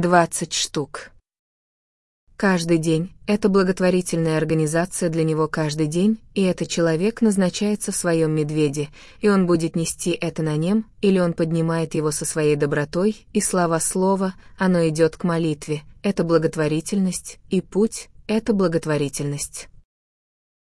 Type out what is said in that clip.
20 штук. Каждый день — это благотворительная организация для него каждый день, и этот человек назначается в своем медведе, и он будет нести это на нем, или он поднимает его со своей добротой, и слава слова, оно идет к молитве, это благотворительность, и путь — это благотворительность.